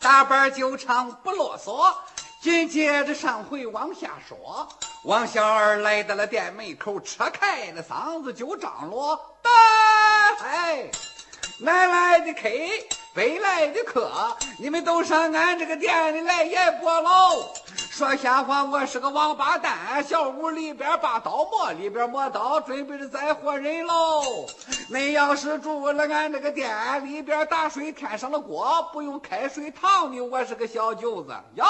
大板就唱不啰嗦，紧接着上回往下说。王小二来到了店门口，扯开了嗓子就张罗：“大哎，南来的客，北来的客，你们都上俺这个店里来演播喽！说瞎话，我是个王八蛋，小屋里边把刀磨，里边磨刀，准备着宰活人喽！恁要是住了俺这个店里边，打水添上了锅，不用开水烫你，我是个小舅子哟。”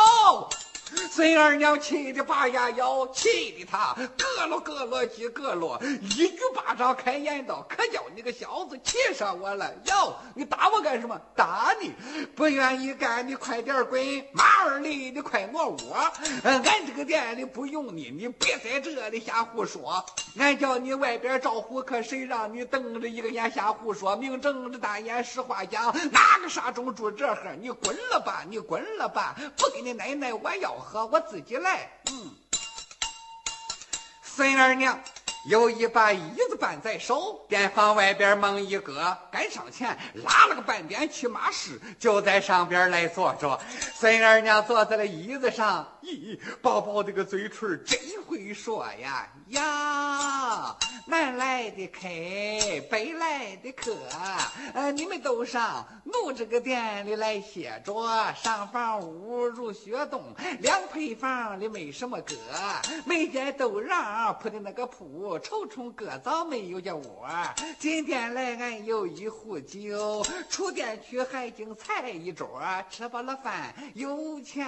孙二娘气得拔牙咬，气得他咯咯咯咯叽咯咯，一举巴掌开眼道：“可叫你个小子气上我了！哟，你打我干什么？打你！不愿意干，你快点滚！马二里，你快挪窝！俺这个店里不用你，你别在这里瞎胡说！俺叫你外边招呼客，谁让你瞪着一个眼瞎胡说？明睁着大眼实话讲，哪个傻种住这哈？你滚了吧！你滚了吧！不给你奶奶，我要。喝我自己来，嗯。孙二娘有一把椅子搬在手，店房外边蒙一个，赶上前拉了个半边骑马式，就在上边来坐着。孙二娘坐在了椅子上，咦，宝宝这个嘴唇真会说呀呀！南来的客，北来的客，呃，你们都上奴这个店里来歇着。上房屋如雪洞，两配房里没什么隔，每间都让铺的那个铺，臭虫膈早没有家窝。今天来俺有一壶酒，出店去还精菜一桌。吃饱了饭有钱，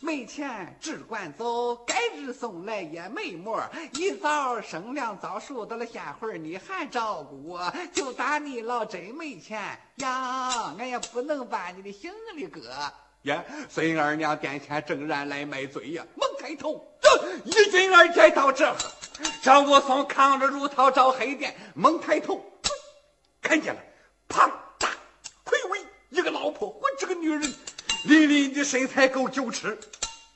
没钱只管走。该日送来也没么，一早生两早熟到。了下回你还照顾我，就打你老真没钱呀！俺也不能把你的行李搁呀。孙二娘殿前正然来卖嘴呀，猛抬头，一军二寨到这，张武松扛着如桃找黑店，猛抬头，看见了，胖大魁伟一个老婆，我这个女人，凛凛的身材够九尺。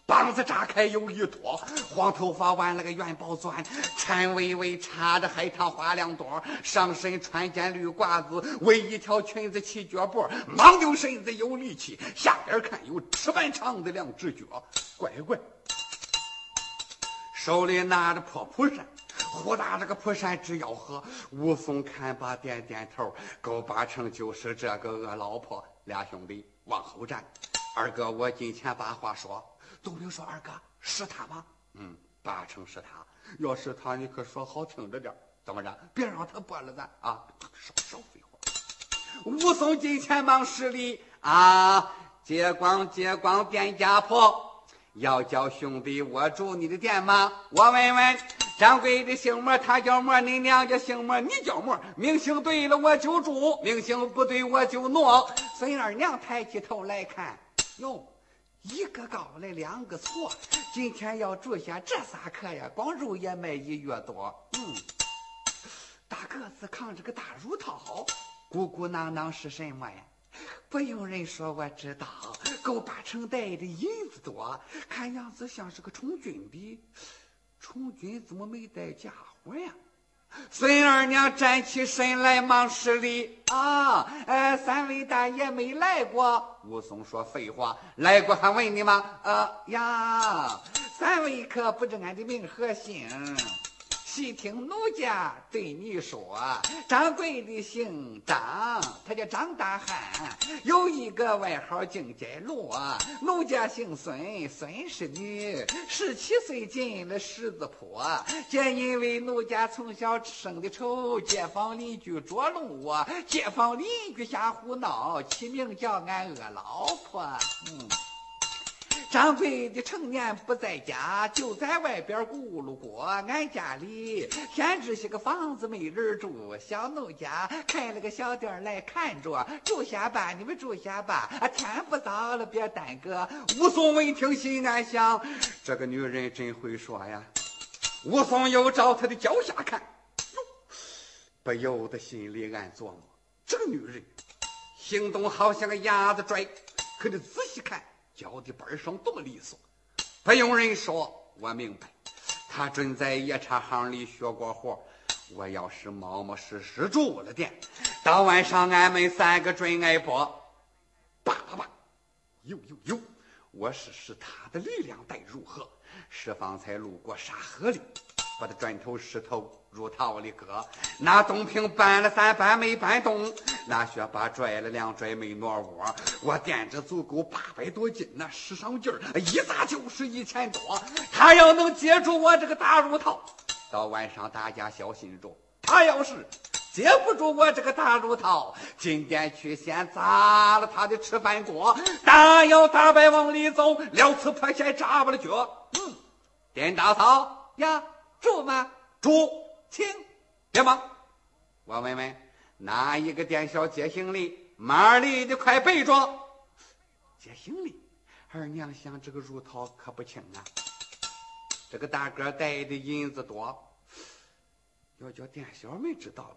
膀子炸开有一坨，黄头发挽了个元宝钻，颤巍巍插着海棠花两朵，上身穿件绿褂子，围一条裙子起脚脖，忙丢身子有力气，下边看有尺半长的两只脚，乖乖，手里拿着破蒲扇，呼打这个蒲扇直吆喝。武松看罢点点头，够八成就是这个恶老婆。俩兄弟往后站，二哥，我近前把话说。都兵说：“二哥是他吗？嗯，八成是他。要是他，你可说好听着点怎么着？别让他播了咱啊！少少废话。”武松近前忙施礼啊！接光接光，店家婆，要叫兄弟我住你的店吗？我问问，掌柜的姓么？他叫么？你娘家姓么？你叫么？名姓对了我就住，名姓不对我就挪。孙二娘抬起头来看，哟。一个高来两个矬，今天要住下这仨客呀，光肉也卖一月多。嗯，大个子扛着个大乳套，鼓鼓囊囊是什么呀？不用人说，我知道，够八成带的银子多，看样子像是个充军的。充军怎么没带家伙呀？孙二娘站起身来，忙施礼啊！呃，三位大爷没来过。武松说：“废话，来过还问你吗？”呃呀，三位可不知俺的名和姓。细听奴家对你说，掌柜的姓张，他叫张大汉，有一个外号金街罗。奴家姓孙，孙氏女，十七岁进了十字坡。皆因为奴家从小生的丑，街坊邻居捉弄我，街坊邻居瞎胡闹，起名叫俺恶老婆。嗯。掌柜的成年不在家，就在外边咕噜过。俺家里闲置些个房子没人住，小奴家开了个小店来看着，住下吧，你们住下吧。啊，天不早了，别耽搁。武松闻听心安想：这个女人真会说呀。武松又照他的脚下看，不由得心里暗琢磨：这个女人行动好像个鸭子拽，可你仔细看。脚的板上这么利索，不用人说，我明白，他准在夜叉行里学过活。我要是冒冒失失住了店，到晚上俺们三个准挨剥。叭叭叭，呦呦呦！我试试他的力量待如何？是方才路过沙河里，把他转头石头入套里搁。那东平搬了三搬没搬动，那雪把拽了两拽没挪窝。我垫着足够八百多斤，那使上劲儿一砸就是一千多。他要能接住我这个大如套，到晚上大家小心着。他要是……接不住我这个大如套，今天去先砸了他的吃饭锅，大摇大摆往里走，撩刺破鞋扎不了脚。嗯，店大嫂呀，住吗？住，请，别忙。我问问，哪一个店小接行李？马里的快备着。接行李，二娘想这个如桃可不轻啊。这个大哥带的银子多，要叫店小们知道了。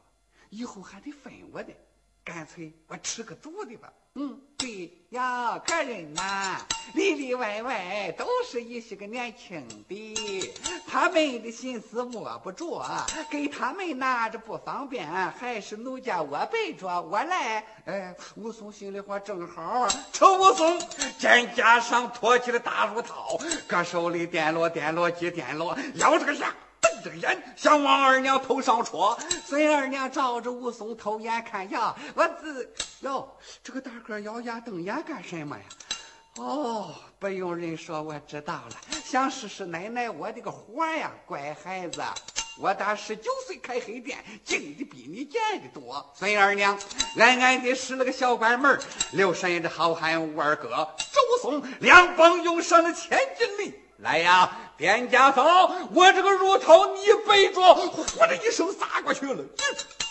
以后还得分我的，干脆我吃个足的吧。嗯，对呀，客人呐，里里外外都是一些个年轻的，他们的心思摸不着，给他们拿着不方便，还是奴家我背着我来。哎，武松心里话正好，瞅武松肩胛上托起了大竹套，搁手里掂落掂落几掂落，咬着个下。瞪着眼想往二娘头上戳，孙二娘照着武松偷眼看呀，我自哟，这个大个咬牙瞪眼干什么呀？哦，不用人说，我知道了，想试试奶奶我的个活呀，乖孩子，我打十九岁开黑店，进的比你见的多。孙二娘暗暗地使了个小关门，留神的好汉武二哥周松，两帮用上了千斤力。来呀，边家嫂，我这个乳头你背着，呼的一声撒过去了。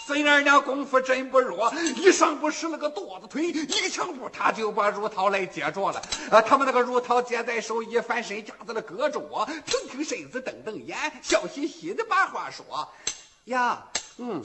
孙二娘功夫真不弱，一上步使了个跺子腿，一个抢步，他就把乳桃来接住了。啊，他们那个乳桃接在手，一翻身架子了胳肢窝，挺挺身子，瞪瞪眼，笑嘻嘻的把话说：“呀，嗯。”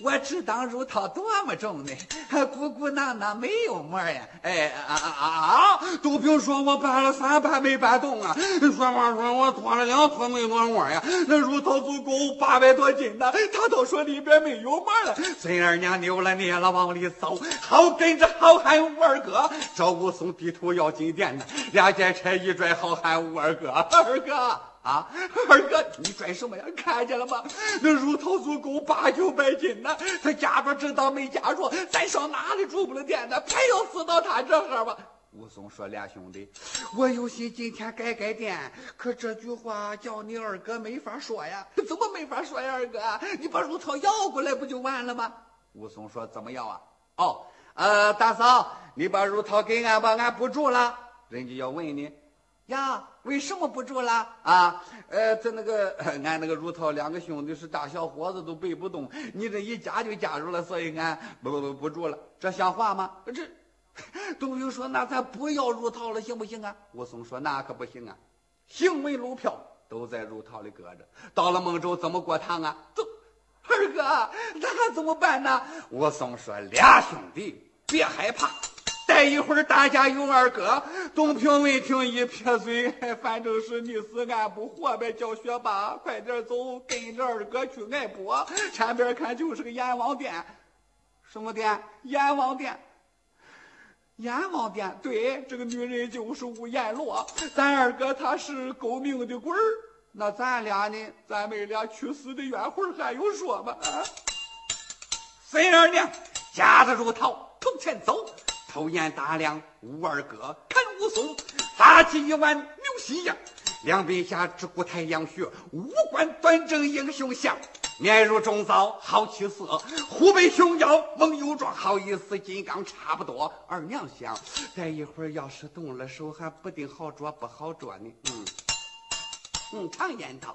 我只当乳桃多么重呢，还鼓鼓囊囊没有膜呀！哎啊啊啊啊！都别说我搬了三搬没搬动啊，说话说我拖了两拖没挪膜呀。那乳桃足够八百多斤呢，他都说里边没有膜了。孙二娘扭了捏了往里走，好跟着好汉武二哥。赵武松低头要进店呢，俩肩车一拽，好汉武二哥，二哥。啊，二哥，你拽什么呀？看见了吗？那乳头足够八九百斤呢，他夹着知道没夹着，咱上哪里住不了店呢？偏要死到他这哈吧？武松说：“俩兄弟，我有心今天改改店，可这句话叫你二哥没法说呀。怎么没法说呀？二哥，你把乳头要过来不就完了吗？”武松说：“怎么要啊？哦，呃，大嫂，你把乳头给俺吧，俺不住了。人家要问你。”呀，为什么不住了啊？呃，在那个 俺那个乳桃两个兄弟是大小伙子，都背不动。你这一加就加入了，所以俺不不不住了。这像话吗？这 都有说，那咱不要乳桃了，行不行啊？武松说：“那可不行啊，行文路票都在乳桃里搁着，到了孟州怎么过堂啊？”走，二哥，那怎么办呢？武松说：“俩兄弟别害怕。”待一会儿，大家有二哥。东平闻听一撇嘴，反正是你死俺不活呗。叫学霸快点走，跟着二哥去挨播。前边看就是个阎王殿，什么殿？阎王殿。阎王殿，对，这个女人就是吴阎罗。咱二哥他是狗命的鬼儿，那咱俩呢？咱们俩去死的冤魂还用说吗？孙二娘夹着如桃从前走。抽眼打量吴二哥，看武松发起一碗牛心样，两鬓下只顾太阳穴，五官端正英雄相，面如重枣好气色，虎背熊腰猛有壮，好意思金刚差不多。二娘想，待一会儿要是动了手，还不定好捉不好捉呢。嗯嗯，常言道。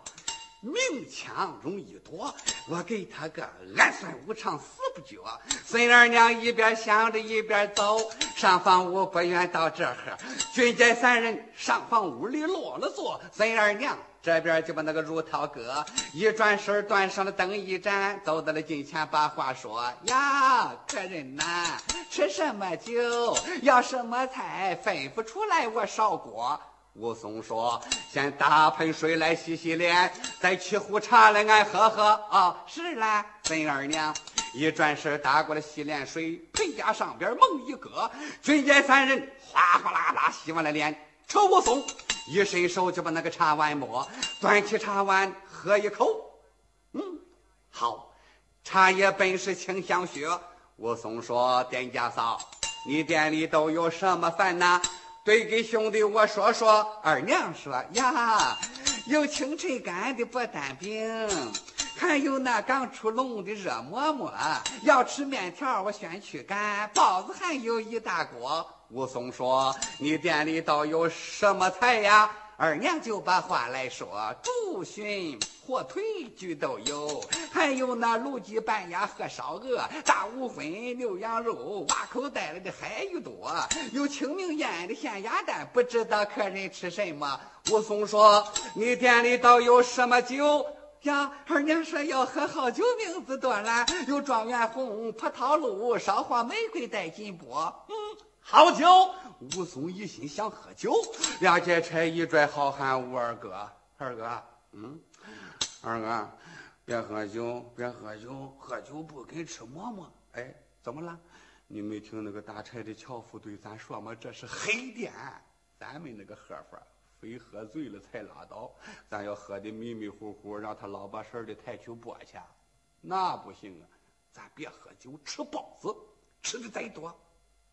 明枪容易躲，我给他个暗算无常死不绝。孙二娘一边想着一边走上房屋，不愿到这呵。军见三人上房屋里落了座，孙二娘这边就把那个如涛哥一转身端上了灯一盏，走到了近前把话说：“呀，客人呐，吃什么酒，要什么菜，吩咐出来我烧锅。”武松说：“先打盆水来洗洗脸，再沏壶茶来俺喝喝。”啊，是啦，孙二娘一转身打过来洗脸水，盆架上边猛一搁，军见三人哗哗啦啦洗完了脸。扯武松一伸手就把那个茶碗摸，端起茶碗喝一口，嗯，好，茶叶本是清香雪。武松说：“店家嫂，你店里都有什么饭呐？”对，给兄弟我说说。二娘说呀，有清晨干的薄蛋饼，还有那刚出笼的热馍馍。要吃面条，我先去干。包子还有一大锅。武松说：“你店里倒有什么菜呀？”二娘就把话来说：竹荨、火腿俱都有，还有那卤鸡、半鸭和烧鹅、大五荤、牛羊肉，挖口袋里的还有多。有清明腌的咸鸭蛋，不知道客人吃什么。武松说：“你店里倒有什么酒呀？”二娘说：“要喝好酒，名字多了，有状元红、葡萄露、烧花玫瑰、带金箔。嗯，好酒。”武松一心想喝酒，俩劫差一拽，好汉武二哥，二哥，嗯，二哥，别喝酒，别喝酒，喝酒不跟吃馍馍。哎，怎么了？你没听那个打柴的樵夫对咱说吗？这是黑店，咱们那个喝法，非喝醉了才拉倒。咱要喝的迷迷糊糊，让他老把婶的抬去拨去，那不行啊。咱别喝酒，吃包子，吃的再多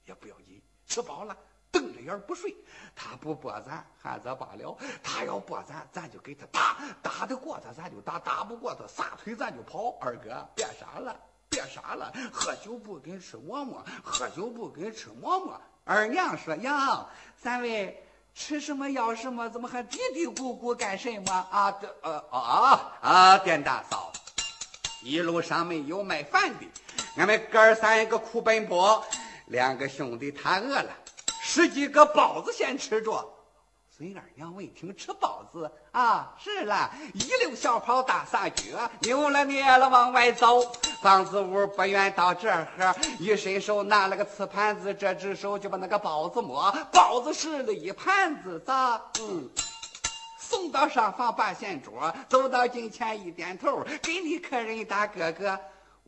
也不要紧，吃饱了。瞪着眼不睡，他不拨咱还则罢了，他要拨咱，咱就给他打，打得过他咱就打，打不过他撒腿咱就跑。二哥别傻了，别傻了，喝酒不跟吃馍馍，喝酒不跟吃馍馍。二娘说：“呀，三位吃什么要什么，怎么还嘀嘀咕咕干什么啊？这呃啊啊！店大嫂，一路上没有卖饭的，俺们哥三个苦奔波，两个兄弟他饿了。”十几个包子先吃着，孙二娘闻听吃包子啊，是了，一溜小跑大撒脚，扭了捏了往外走。房子屋不愿到这儿喝，一伸手拿了个瓷盘子，这只手就把那个包子摸，包子拾了一盘子，咋？嗯，送到上房八仙桌，走到近前一点头，给你客人大哥哥。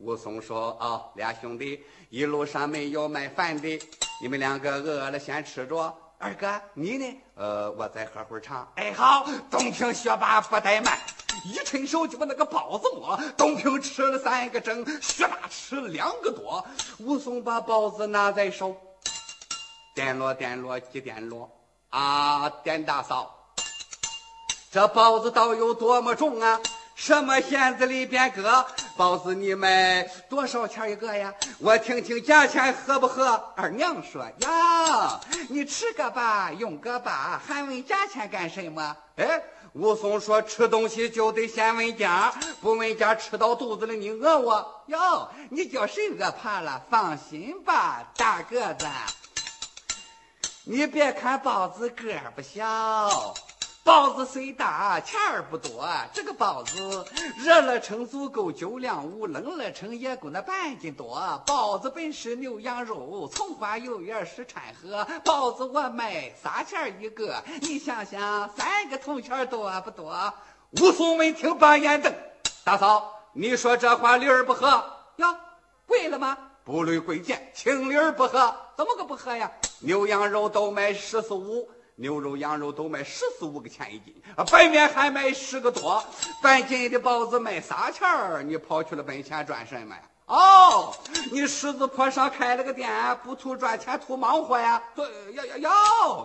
武松说：“啊，俩兄弟一路上没有卖饭的。”你们两个饿了，先吃着。二哥，你呢？呃，我再喝会儿茶。哎，好。东平学霸不怠慢，一伸手就把那个包子摸。东平吃了三个整，学霸吃了两个多。武松把包子拿在手，掂落掂落几掂落。啊，店大嫂，这包子倒有多么重啊？什么馅子里边搁？包子你卖多少钱一个呀？我听听价钱合不合？二娘说呀，你吃个吧，用个吧，还问价钱干什么？哎，武松说吃东西就得先问价，不问价吃到肚子里你饿我哟，你叫谁饿怕了？放心吧，大个子，你别看包子个不小。包子虽大，钱儿不多。这个包子热了称足够九两五，冷了称也够那半斤多。包子本是牛羊肉，葱花油盐是掺和。包子我卖仨钱一个，你想想三个铜钱多不多？武松闻听把眼瞪，大嫂，你说这话理儿不合呀？贵了吗？不论贵贱，情理儿不合。怎么个不合呀？牛羊肉都卖十四五。牛肉、羊肉都卖十四五个钱一斤，啊，白面还卖十个多，半斤的包子卖仨钱儿，你跑去了本钱赚什么呀？哦，你狮子坡上开了个店，不图赚钱，图忙活呀？对，要要要。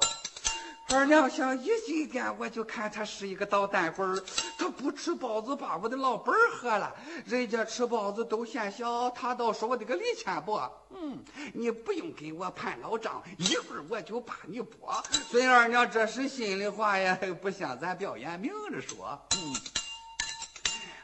二娘想一进店，我就看他是一个捣蛋鬼儿。他不吃包子，把我的老本儿喝了。人家吃包子都嫌小，他倒说我的个李千伯。嗯，你不用跟我攀老账，一会儿我就把你剥。孙二娘这是心里话呀，不像咱表演明着说。嗯。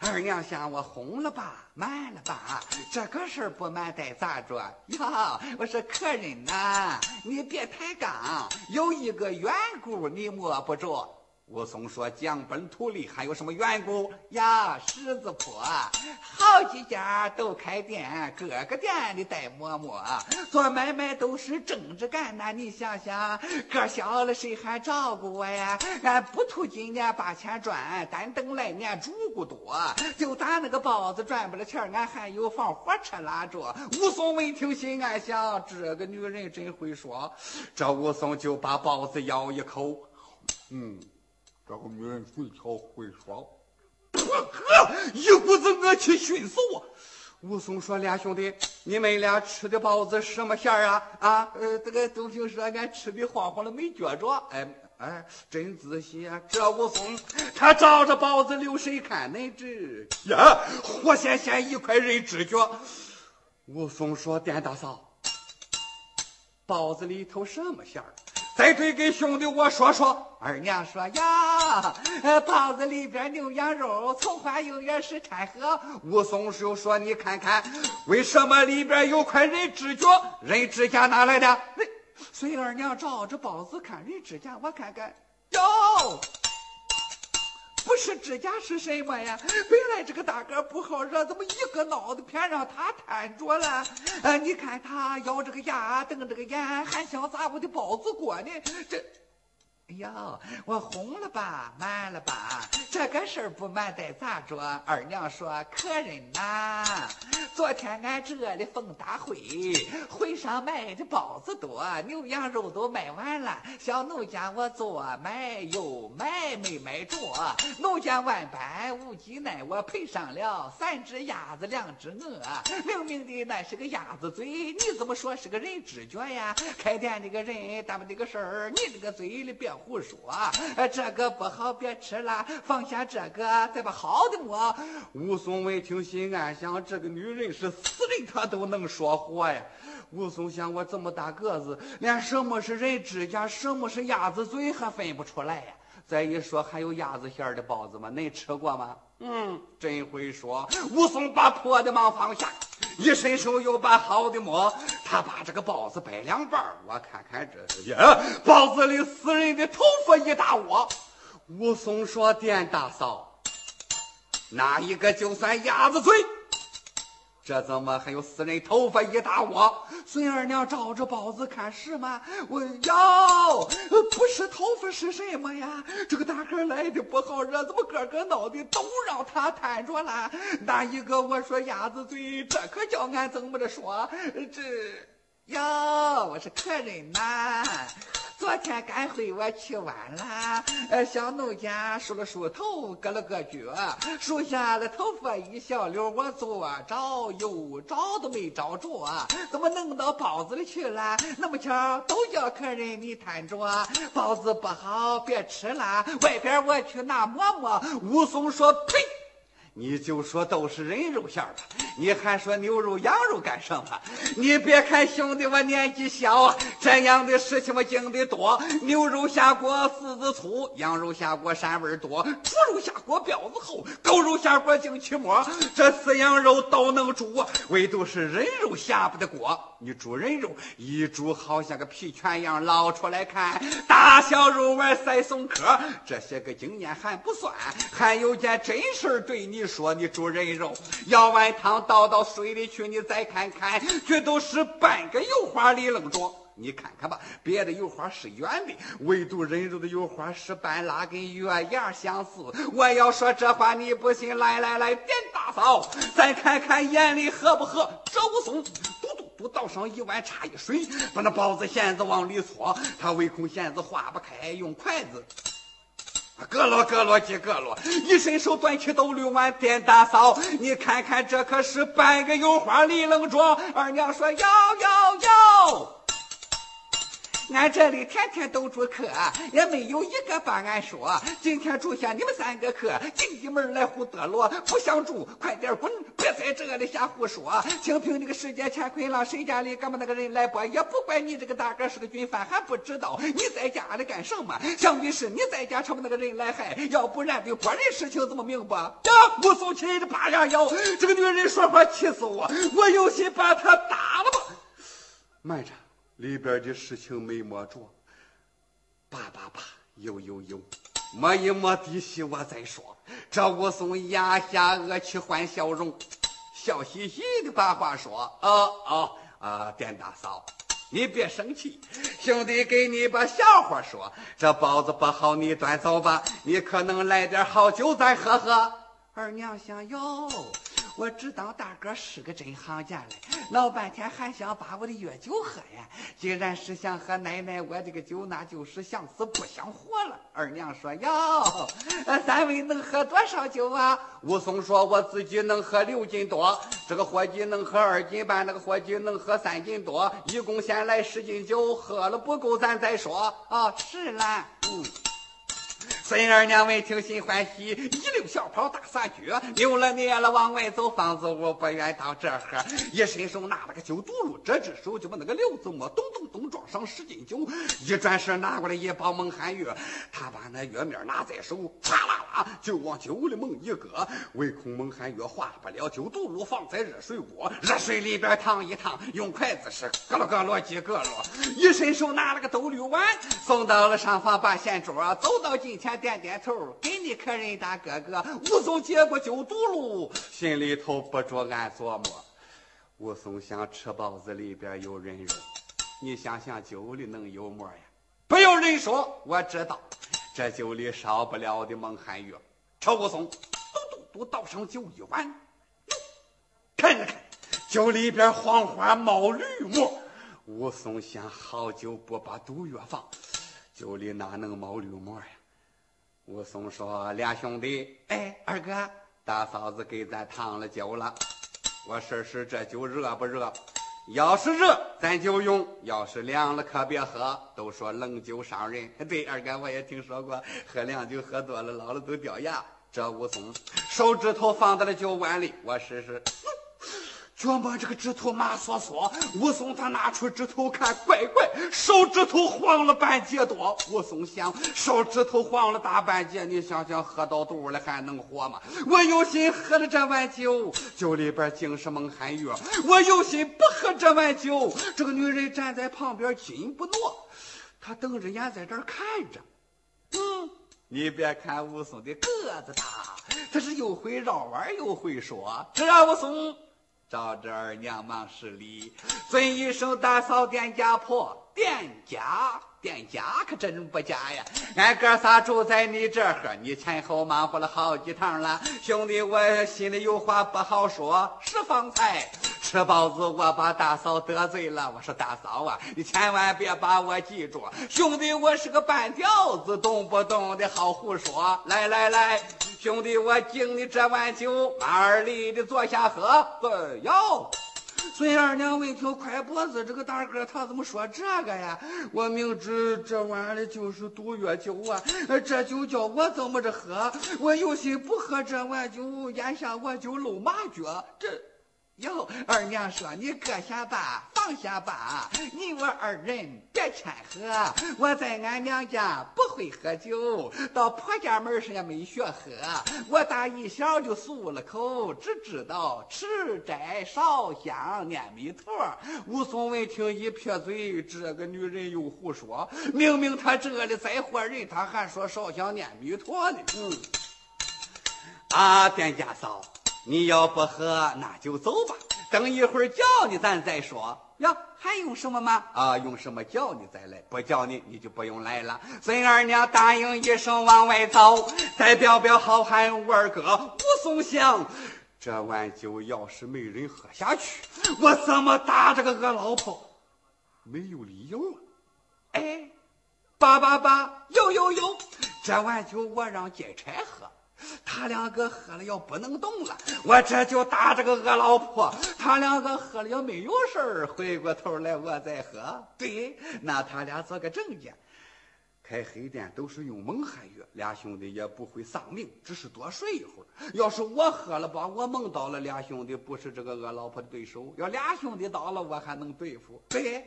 二娘想我红了吧，瞒了吧？这个事儿不瞒得咋着？哟，我说客人呐，你别抬杠，有一个缘故你摸不着。武松说：“降本土里还有什么缘故呀？狮子坡好几家都开店，各个店里带馍馍，做买卖都是正着干呐。你想想，个小了谁还照顾我呀？俺不图今年把钱赚，但等来年主顾多。就打那个包子赚不了钱，俺还有房火车拉着。”武松闻听心暗想：这个女人真会说。这武松就把包子咬一口，嗯。这个女人嘴巧会说，呵，一股子恶气熏死我。武松说：“俩兄弟，你们俩吃的包子什么馅儿啊？啊，呃，这个都听说俺吃的黄黄的没觉着。哎哎，真仔细啊！这武松他照着包子留神看，恁这呀，活鲜鲜一块人指觉。武松说：“店大嫂，包子里头什么馅儿？”再对给兄弟我说说。二娘说呀，包子里边牛羊肉，葱花油盐是掺和。武松就说：“你看看，为什么里边有块人指甲？人指甲哪来的？”孙二娘照着包子看人指甲，我看看，哟。不是指甲是什么呀？本来这个大哥不好惹，怎么一个脑子偏让他摊着了？呃，你看他咬着个牙，瞪着个眼，还想砸我的包子锅呢？这。哎呀，我红了吧，满了吧？这个事儿不瞒得咋着？二娘说：“客人呐，昨天俺这里逢大会，会上卖的包子多，牛羊肉都卖完了。小奴家我左买右买没买着，奴家万般无计奈，我赔上了三只鸭子两只鹅。明明的那是个鸭子嘴，你怎么说是个人知觉呀？开店那个人，咱们这个事儿，你这个嘴里别。”胡说，这个不好，别吃了，放下这个，再把好的摸。武松闻听，心暗想：这个女人是死人，她都能说活呀。武松想：我这么大个子，连什么是人指甲，什么是鸭子嘴还分不出来呀。再一说，还有鸭子馅的包子吗？恁吃过吗？嗯，真会说。武松把破的忙放下。一伸手又把好的摸，他把这个包子掰两半我看看这呀，包子里死人的头发一大窝。武松说：“店大嫂，哪一个就算鸭子嘴。”这怎么还有死人头发一大窝？孙二娘照着包子看是吗？我哟，不是头发是什么呀？这个大个来的不好惹，怎么个个脑袋都让他摊着了？那一个我说鸭子嘴，这可叫俺怎么着说？这哟，我是客人呐。昨天赶会我去晚了，呃，小奴家梳了梳头，割了割脚，梳下了头发一小溜，我左找右找都没找着，怎么弄到包子里去了？那么巧，都叫客人你摊着，包子不好，别吃了，外边我去拿馍馍。武松说：“呸！”你就说都是人肉馅儿吧，你还说牛肉、羊肉干什么？你别看兄弟我年纪小，这样的事情我经的多。牛肉下锅柿子粗，羊肉下锅膻味多，猪肉下锅膘子厚，狗肉下锅精气馍，这四样肉都能煮，唯独是人肉下不得锅。你煮人肉一煮，好像个皮全样捞出来看，大小肉丸塞松壳，这些个经验还不算，还有件真事对你说：你煮人肉，舀碗汤倒到水里去，你再看看，这都是半个油花里愣着。你看看吧，别的油花是圆的，唯独人肉的油花是半拉，跟月牙相似。我要说这话你不信，来来来，点大嫂，再看看眼里合不合？这武松。倒上一碗茶一水，把那包子馅子往里搓。他唯恐馅子化不开，用筷子咯咯咯咯几咯咯，一伸手端起兜里碗，点大嫂，你看看这可是半个油花里愣着。二娘说：要要。俺这里天天都住客，也没有一个把俺说。今天住下你们三个客，进进门来胡得落，不想住，快点滚！别在这里瞎胡说。清平这个世界乾坤了，谁家里干嘛那个人来播？也不怪你这个大哥是个军犯，还不知道你在家里干什么？想必是你在家成那个人来害，要不然对国人事情怎么明白？呀！武松气的拔牙腰，这个女人说话气死我，我有心把她打了吧。慢着。里边的事情没摸着，叭叭叭，有有有。摸一摸底细，我再说。这武松压下恶气换笑容，笑嘻嘻的把话说：“哦哦啊，店大嫂，你别生气，兄弟给你把笑话说。这包子不好，你端走吧。你可能来点好酒再喝喝。”二娘想哟。我知道大哥是个真行家嘞，闹半天还想把我的药酒喝呀！既然是想喝奶奶我这个酒，那就是想死不想活了。二娘说：“哟，三位能喝多少酒啊？”武松说：“我自己能喝六斤多，这个伙计能喝二斤半，那个伙计能喝三斤多，一共先来十斤酒，喝了不够咱再说。”啊，是啦，嗯。孙二娘闻听心欢喜，一溜小跑大撒脚，扭了捏了往外走。房子我不愿到这喝，一伸手拿了个酒肚噜，这只手就把那个六子摸，咚咚咚装上十斤酒。一转身拿过来一包蒙汗药，他把那药面拿在手，啪啦就往酒里猛一搁，唯恐蒙汗药化不了，酒肚噜放在热水锅，热水里边烫一烫，用筷子是咯咯咯咯几咯咯。一伸手拿了个斗绿碗，送到了上房把线桌，走到近前。点点头，给你客人打哥哥。武松接过酒肚噜，心里头不住暗琢磨：武松想吃包子里边有人肉，你想想酒里能有么呀？不要人说，我知道，这酒里少不了的蒙汗药。朝武松，嘟嘟嘟倒上酒一碗，看看，酒里边黄花冒绿沫。武松想，好酒不把毒药放，酒里哪能冒绿沫呀？武松说：“俩兄弟，哎，二哥，大嫂子给咱烫了酒了。我试试这酒热不热？要是热，咱就用；要是凉了，可别喝。都说冷酒伤人。对，二哥我也听说过，喝凉酒喝多了，老了都掉牙。这武松手指头放在了酒碗里，我试试。”琢磨这个指头麻嗦嗦，武松他拿出指头看，乖乖，手指头黄了半截多。武松想，手指头黄了大半截，你想想喝到肚里还能活吗？我有心喝了这碗酒，酒里边尽是蒙汗药。我有心不喝这碗酒，这个女人站在旁边紧不挪，她瞪着眼在这看着。嗯，你别看武松的个子大，他是又会绕弯又会说。这让武松。照着二娘忙施礼，尊一声大嫂店家婆，店家店家可真不假呀！俺哥仨住在你这儿，你前后忙活了好几趟了，兄弟我心里有话不好说。是方才吃包子，我把大嫂得罪了。我说大嫂啊，你千万别把我记住，兄弟我是个半吊子，动不动的好胡说。来来来。兄弟，我敬你这碗酒，二里的坐下喝。哟，孙二娘问听，快脖子，这个大哥他怎么说这个呀？我明知这碗里就是毒药酒啊，这酒叫我怎么着喝？我有心不喝这碗酒，眼下我就露马脚。这。哟，二娘说：“你搁下吧，放下吧，你我二人别掺和。我在俺娘家不会喝酒，到婆家门上也没学喝。我打一小就漱了口，只知道吃斋烧香念弥陀。”武松闻听一撇嘴：“这个女人又胡说！明明她这里再活人，她还说烧香念弥陀呢。”嗯，啊，店家嫂。你要不喝，那就走吧。等一会儿叫你，咱再说。呀，还用什么吗？啊，用什么叫你再来？不叫你，你就不用来了。孙二娘答应一声，往外走。再表表好汉武二哥武松想：这碗酒要是没人喝下去，我怎么打这个恶老婆？没有理由啊！哎，爸爸爸，有有有，这碗酒我让金钗喝。他两个喝了要不能动了，我这就打这个恶老婆。他两个喝了要没有事儿，回过头来我再喝。对，那他俩做个证件。开黑店都是用蒙汗药，俩兄弟也不会丧命，只是多睡一会儿。要是我喝了，把我梦到了，俩兄弟不是这个恶老婆的对手。要俩兄弟到了，我还能对付。对。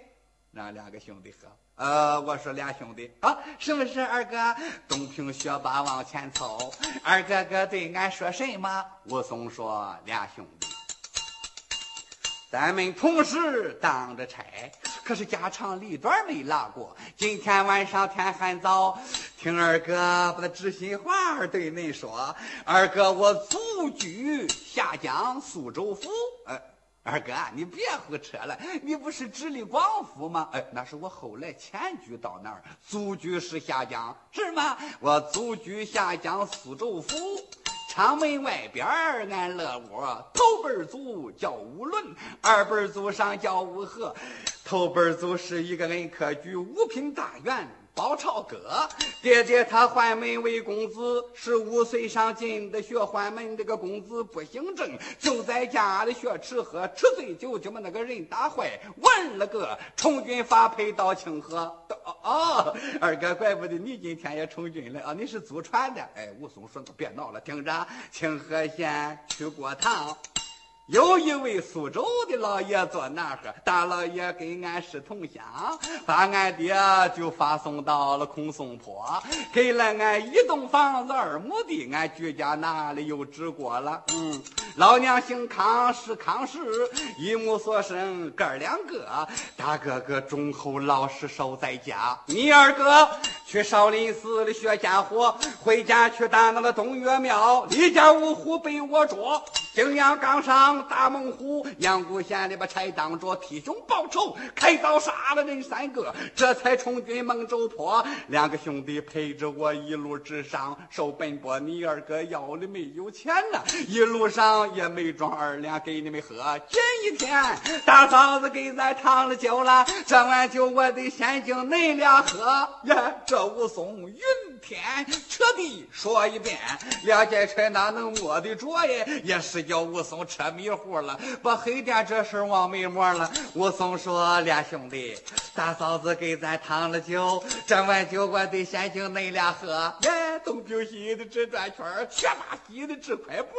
让两个兄弟喝，呃，我说俩兄弟啊，是不是二哥？东平学霸往前凑，二哥哥对俺说什么？武松说俩兄弟，咱们同时当着差，可是家长里短没拉过。今天晚上天还早，听二哥把那知心话对恁说。二哥，我祖居下江苏州府。呃，二哥，你别胡扯了，你不是直隶广府吗？哎，那是我后来迁居到那儿，祖居是下江，是吗？我祖居下江苏州府。厂门外边儿，俺乐窝头辈祖叫吴伦，二辈祖上叫吴和，头辈祖是一个恩科举五品大员。包朝哥，爹爹他换门为公子，十五岁上进的学换门，这个公子不姓郑，就在家里学吃喝，吃醉酒就把那个人打坏，问了个充军发配到清河。哦，二哥，怪不得你今天也充军了啊！你是祖传的。哎，武松说：“别闹了，听着，清河县去过堂。”有一位苏州的老爷坐那儿，大老爷跟俺是同乡，把俺爹就发送到了空松坡，给了俺一栋房子二亩地，俺居家那里又治过了。嗯，老娘姓康，是康氏，一母所生哥两个，大哥哥忠厚老实守在家，你二哥去少林寺里学家伙，回家去打那个东岳庙，离家五虎被我捉。景阳冈上大猛虎，阳谷县里把柴当着替兄报仇，开刀杀了人三个，这才冲军孟州坡。两个兄弟陪着我一路直上，受奔波。你二哥腰里没有钱呐，一路上也没装二两给你们喝。今一天大嫂子给咱烫了酒了，这碗酒我得先敬恁俩喝。呀，这武松云天彻地说一遍，两件车哪能摸得着呀？也是。叫武松车迷糊了，把黑店这事忘没摸了。武松说：“俩兄弟，大嫂子给咱烫了酒，这碗酒我得先请恁俩喝。”，东平西的直转圈学把西的直快步。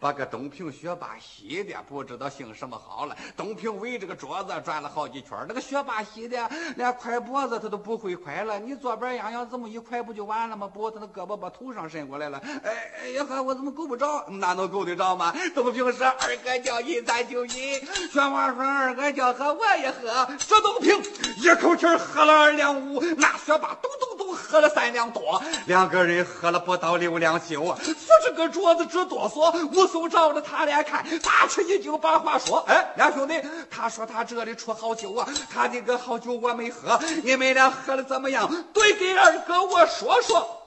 把个东平学霸西的不知道姓什么好了。东平围着个桌子转了好几圈，那个学霸西的连快脖子他都不会快了。你左边痒痒这么一快不就完了吗？不，他的胳膊把头上伸过来了。哎哎呀呵，我怎么够不着？那能够得着吗？东平说：“二哥叫饮咱就饮。”薛王说：“二哥叫喝我也喝。”说东平一口气喝了二两五，那学霸咚咚咚喝了三两多，两个人喝了不到六两酒啊，扶着个桌子直哆嗦。武松照着他俩看，大吃一惊，把话说：“哎，两兄弟，他说他这里出好酒啊，他的个好酒我没喝，你们俩喝的怎么样？对给二哥我说说。”